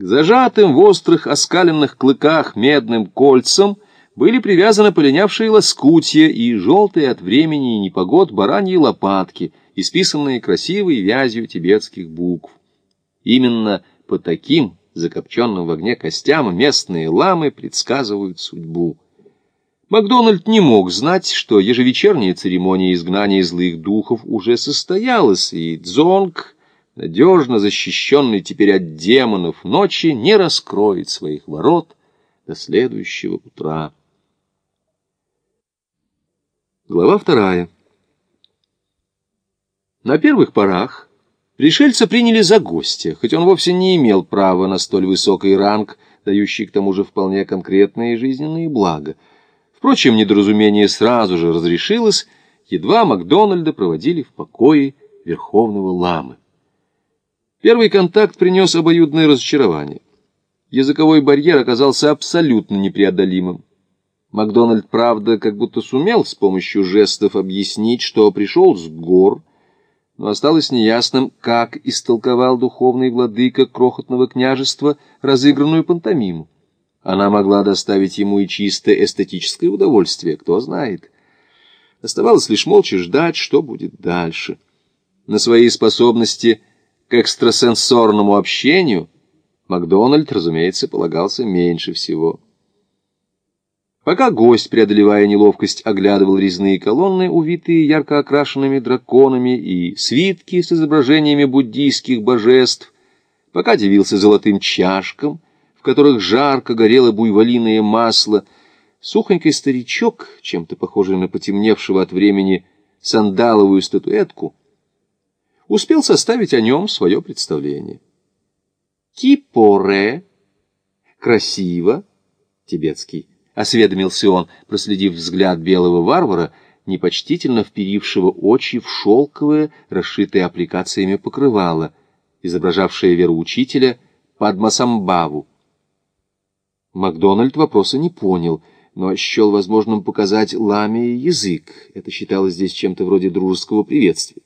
К зажатым в острых оскаленных клыках медным кольцам были привязаны полинявшие лоскутья и желтые от времени и непогод бараньи лопатки, исписанные красивой вязью тибетских букв. Именно по таким закопченным в огне костям местные ламы предсказывают судьбу. Макдональд не мог знать, что ежевечерняя церемония изгнания злых духов уже состоялась, и Дзонг, надежно защищенный теперь от демонов ночи, не раскроет своих ворот до следующего утра. Глава вторая. На первых порах Пришельца приняли за гостя, хоть он вовсе не имел права на столь высокий ранг, дающий к тому же вполне конкретные жизненные блага. Впрочем, недоразумение сразу же разрешилось, едва Макдональда проводили в покое Верховного Ламы. Первый контакт принес обоюдное разочарование. Языковой барьер оказался абсолютно непреодолимым. Макдональд, правда, как будто сумел с помощью жестов объяснить, что пришел с гор, но осталось неясным, как истолковал духовный владыка крохотного княжества разыгранную пантомиму. Она могла доставить ему и чисто эстетическое удовольствие, кто знает. Оставалось лишь молча ждать, что будет дальше. На свои способности к экстрасенсорному общению Макдональд, разумеется, полагался меньше всего. Пока гость, преодолевая неловкость, оглядывал резные колонны, увитые ярко окрашенными драконами, и свитки с изображениями буддийских божеств, пока дивился золотым чашкам, в которых жарко горело буйволиное масло, сухонький старичок, чем-то похожий на потемневшего от времени сандаловую статуэтку, успел составить о нем свое представление. Кипоре, красиво, тибетский, — осведомился он, проследив взгляд белого варвара, непочтительно вперившего очи в шелковое, расшитое аппликациями покрывало, изображавшее вероучителя Падмасамбаву. Макдональд вопроса не понял, но счел возможным показать ламе язык. Это считалось здесь чем-то вроде дружеского приветствия.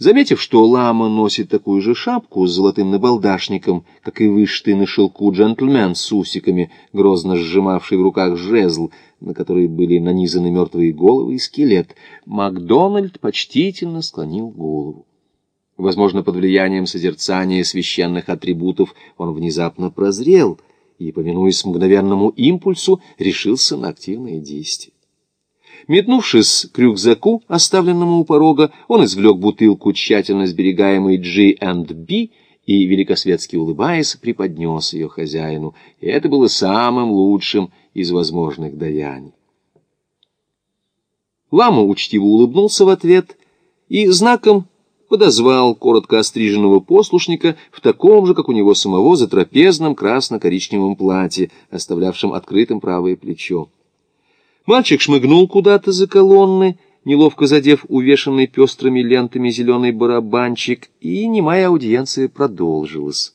Заметив, что лама носит такую же шапку с золотым набалдашником, как и вышитый на шелку джентльмен с усиками, грозно сжимавший в руках жезл, на который были нанизаны мертвые головы и скелет, Макдональд почтительно склонил голову. Возможно, под влиянием созерцания священных атрибутов он внезапно прозрел и, повинуясь мгновенному импульсу, решился на активное действие. Метнувшись к рюкзаку, оставленному у порога, он извлек бутылку, тщательно сберегаемой G&B, и, великосветски улыбаясь, преподнес ее хозяину. И это было самым лучшим из возможных даяний. Лама учтиво улыбнулся в ответ и знаком подозвал коротко остриженного послушника в таком же, как у него самого, затрапезном красно-коричневом платье, оставлявшем открытым правое плечо. Мальчик шмыгнул куда-то за колонны, неловко задев увешанный пестрыми лентами зеленый барабанчик, и немая аудиенция продолжилась.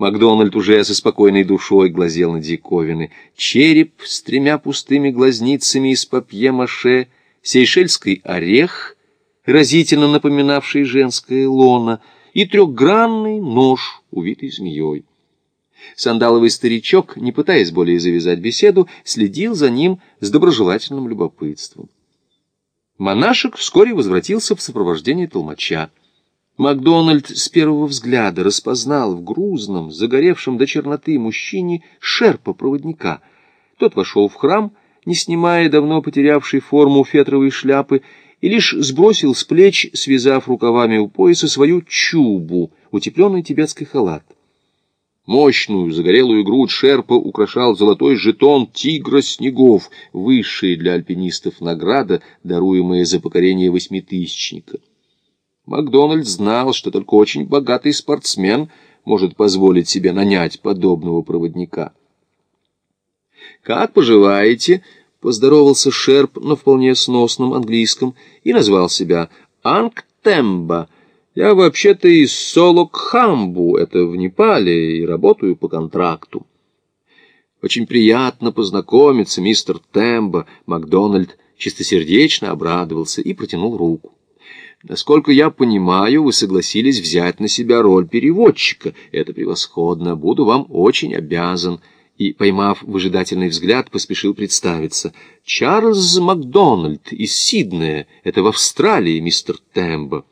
Макдональд уже со спокойной душой глазел на диковины. Череп с тремя пустыми глазницами из папье-маше, сейшельский орех, разительно напоминавший женское лоно, и трехгранный нож, увитый змеей. Сандаловый старичок, не пытаясь более завязать беседу, следил за ним с доброжелательным любопытством. Монашек вскоре возвратился в сопровождении толмача. Макдональд с первого взгляда распознал в грузном, загоревшем до черноты мужчине шерпа-проводника. Тот вошел в храм, не снимая давно потерявшей форму фетровой шляпы, и лишь сбросил с плеч, связав рукавами у пояса, свою чубу, утепленный тибетский халат. Мощную загорелую грудь шерпа украшал золотой жетон тигра снегов, высшая для альпинистов награда, даруемая за покорение восьмитысячника. Макдональд знал, что только очень богатый спортсмен может позволить себе нанять подобного проводника. «Как поживаете?» — поздоровался Шерп на вполне сносном английском и назвал себя Ангтемба — я вообще-то из Солокхамбу, это в Непале, и работаю по контракту. Очень приятно познакомиться, мистер Тембо. Макдональд чистосердечно обрадовался и протянул руку. Насколько я понимаю, вы согласились взять на себя роль переводчика. Это превосходно. Буду вам очень обязан. И, поймав выжидательный взгляд, поспешил представиться. Чарльз Макдональд из Сиднея. Это в Австралии, мистер Тембо.